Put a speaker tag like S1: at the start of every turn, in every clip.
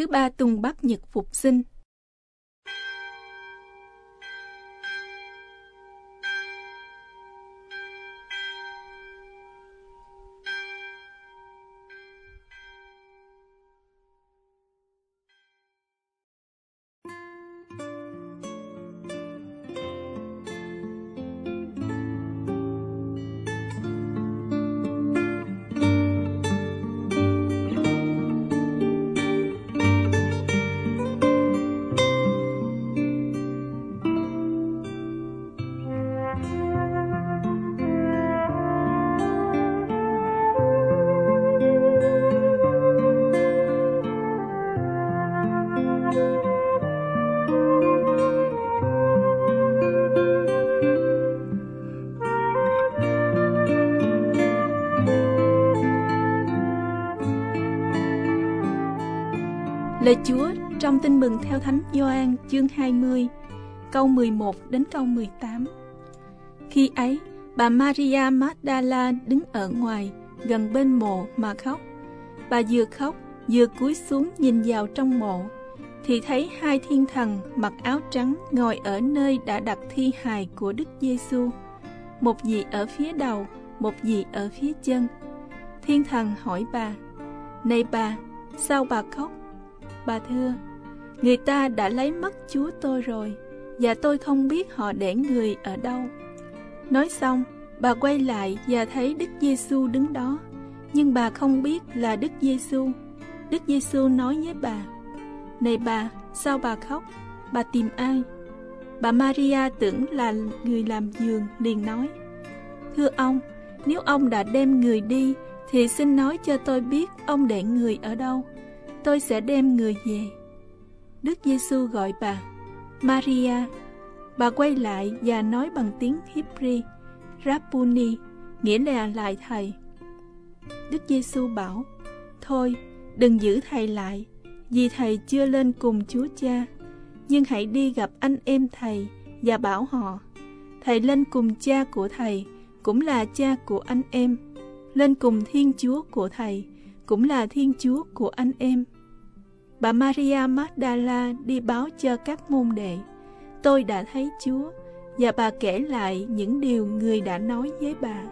S1: Thứ ba tung Bắc Nhật Phục sinh. Lời Chúa trong tin mừng theo Thánh Gioan chương 20, câu 11 đến câu 18. Khi ấy, bà Maria Magdala đứng ở ngoài, gần bên mộ mà khóc. Bà vừa khóc, vừa cúi xuống nhìn vào trong mộ, thì thấy hai thiên thần mặc áo trắng ngồi ở nơi đã đặt thi hài của Đức Giêsu, một vị ở phía đầu, một vị ở phía chân. Thiên thần hỏi bà: "Này bà, sao bà khóc?" Bà thưa, người ta đã lấy mất Chúa tôi rồi, và tôi không biết họ để người ở đâu. Nói xong, bà quay lại và thấy Đức Giêsu đứng đó, nhưng bà không biết là Đức Giêsu. Đức Giêsu nói với bà: "Này bà, sao bà khóc? Bà tìm ai?" Bà Maria tưởng là người làm giường liền nói: "Thưa ông, nếu ông đã đem người đi thì xin nói cho tôi biết ông để người ở đâu." Tôi sẽ đem người về. Đức Giêsu gọi bà, Maria. Bà quay lại và nói bằng tiếng Hebrew, rapuni nghĩa là lại thầy. Đức Giêsu bảo, thôi, đừng giữ thầy lại, vì thầy chưa lên cùng Chúa Cha, nhưng hãy đi gặp anh em thầy và bảo họ, thầy lên cùng cha của thầy, cũng là cha của anh em, lên cùng Thiên Chúa của thầy, cũng là Thiên Chúa của anh em. Bà Maria Magdala đi báo cho các môn đệ, tôi đã thấy Chúa, và bà kể lại những điều người đã nói với bà.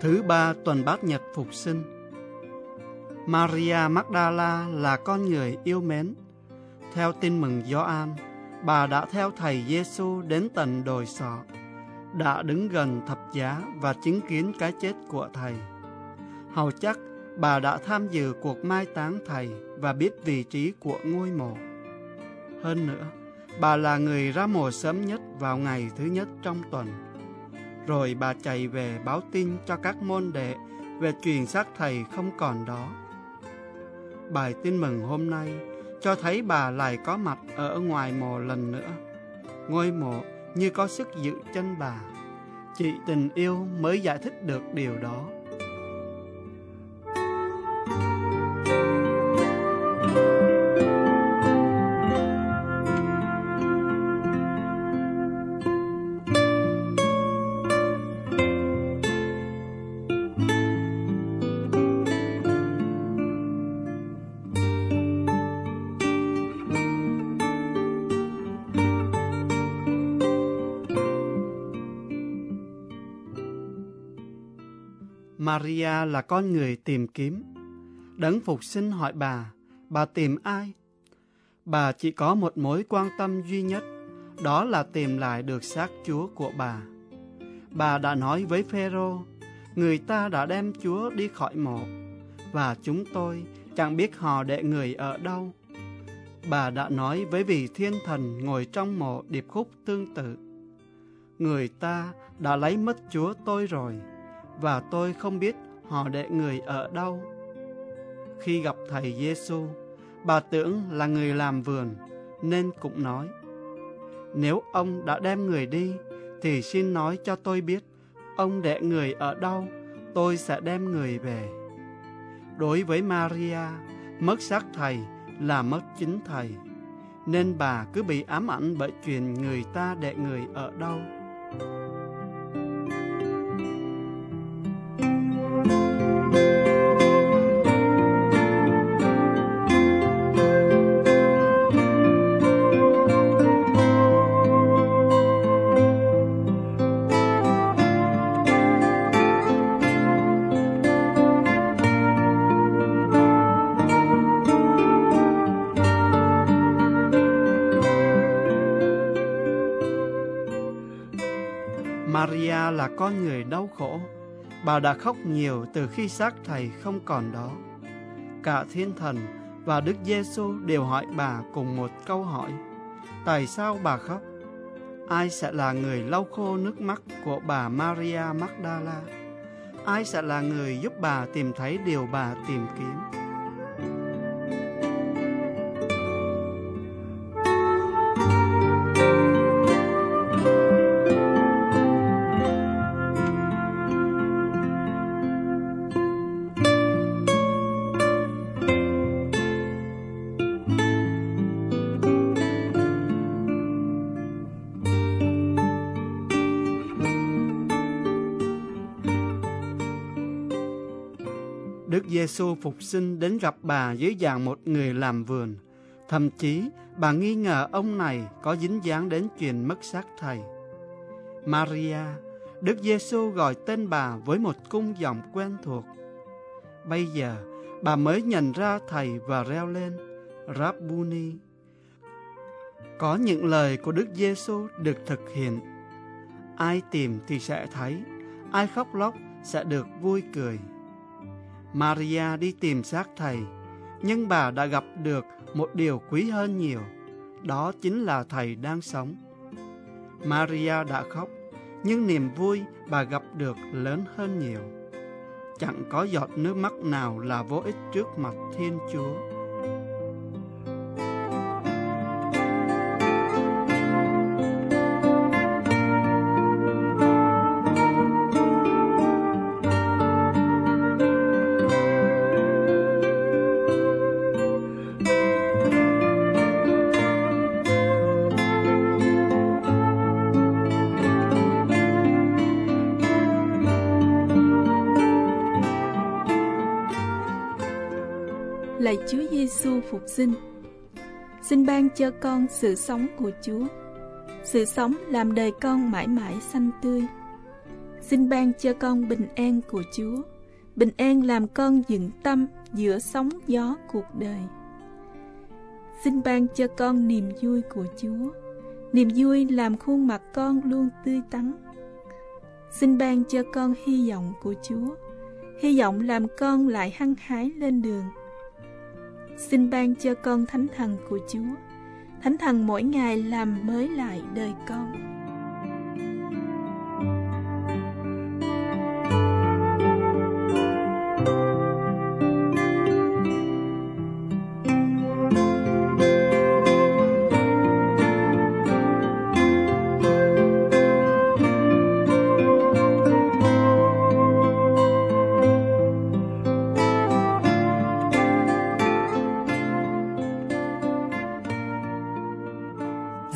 S2: Thứ ba tuần bát nhật phục sinh Maria Magdala là con người yêu mến. Theo tin mừng Gioan, bà đã theo thầy Giêsu đến tận đồi sọ, đã đứng gần thập giá và chứng kiến cái chết của thầy. Hầu chắc bà đã tham dự cuộc mai táng thầy và biết vị trí của ngôi mộ. Hơn nữa, bà là người ra mộ sớm nhất vào ngày thứ nhất trong tuần rồi bà chạy về báo tin cho các môn đệ về truyền xác thầy không còn đó. Bài tin mừng hôm nay cho thấy bà lại có mặt ở ngoài mộ lần nữa. Ngôi mộ như có sức giữ chân bà. Chị tình yêu mới giải thích được điều đó. Maria là con người tìm kiếm. Đấng phục sinh hỏi bà, bà tìm ai? Bà chỉ có một mối quan tâm duy nhất, đó là tìm lại được xác Chúa của bà. Bà đã nói với Phêrô, người ta đã đem Chúa đi khỏi mộ, và chúng tôi chẳng biết họ để người ở đâu. Bà đã nói với vị thiên thần ngồi trong mộ điệp khúc tương tự. Người ta đã lấy mất Chúa tôi rồi và tôi không biết họ để người ở đâu. Khi gặp thầy Giêsu, bà tưởng là người làm vườn, nên cũng nói, Nếu ông đã đem người đi, thì xin nói cho tôi biết, ông để người ở đâu, tôi sẽ đem người về. Đối với Maria, mất xác thầy là mất chính thầy, nên bà cứ bị ám ảnh bởi chuyện người ta để người ở đâu. Là con người đau khổ. Bà đã khóc nhiều từ khi xác thầy không còn đó. Cả thiên thần và Đức Giêsu đều hỏi bà cùng một câu hỏi. Tại sao bà khóc? Ai sẽ là người lau khô nước mắt của bà Maria Magdala? Ai sẽ là người giúp bà tìm thấy điều bà tìm kiếm? Giêsu phục sinh đến gặp bà dưới dạng một người làm vườn. Thậm chí, bà nghi ngờ ông này có dính dáng đến chuyện mất xác thầy. Maria, Đức Giêsu gọi tên bà với một cung giọng quen thuộc. Bây giờ, bà mới nhận ra thầy và reo lên, Rabboni. Có những lời của Đức Giêsu được thực hiện. Ai tìm thì sẽ thấy, ai khóc lóc sẽ được vui cười. Maria đi tìm xác thầy, nhưng bà đã gặp được một điều quý hơn nhiều, đó chính là thầy đang sống. Maria đã khóc, nhưng niềm vui bà gặp được lớn hơn nhiều. Chẳng có giọt nước mắt nào là vô ích trước mặt Thiên Chúa.
S1: Chúa Giêsu phục sinh. Xin ban cho con sự sống của Chúa. Sự sống làm đời con mãi mãi xanh tươi. Xin ban cho con bình an của Chúa. Bình an làm con dựng tâm giữa sóng gió cuộc đời. Xin ban cho con niềm vui của Chúa. Niềm vui làm khuôn mặt con luôn tươi tắn. Xin ban cho con hy vọng của Chúa. Hy vọng làm con lại hăng hái lên đường xin ban cho con thánh thần của Chúa. Thánh thần mỗi ngày làm mới lại đời con.